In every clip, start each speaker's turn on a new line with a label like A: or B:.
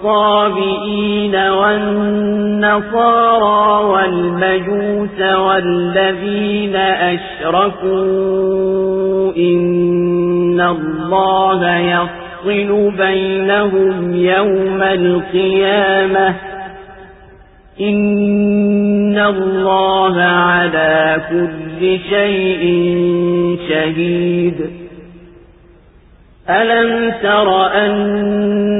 A: الصابئين والنصارى والمجوس والذين أشركوا إن الله يفصل بينهم يوم القيامة إن الله على كل شيء شهيد ألم تر أن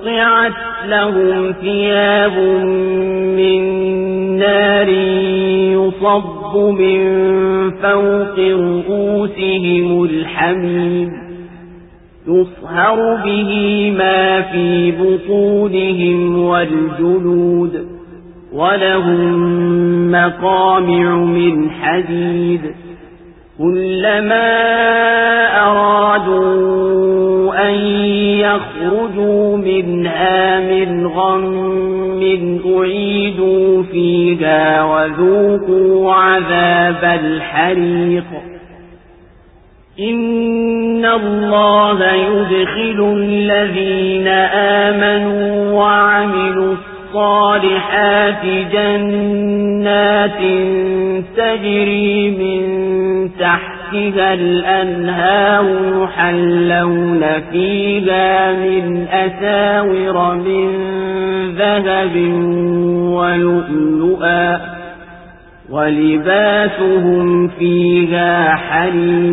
A: قطعت لهم ثياب من نار يصب من فوق رؤوسهم الحميد يصهر به ما في بطونهم والجلود ولهم مقامع من حديد كلما أرادوا أن يخرجوا من غم أعيدوا فيها وذوقوا عذاب الحريق. إن الله يدخل الذين آمنوا وعملوا الصالحات جنات تجري من تحتها الأنهار يحلون فيها من أساور من ذهب ولؤلؤا ولباسهم فيها حريق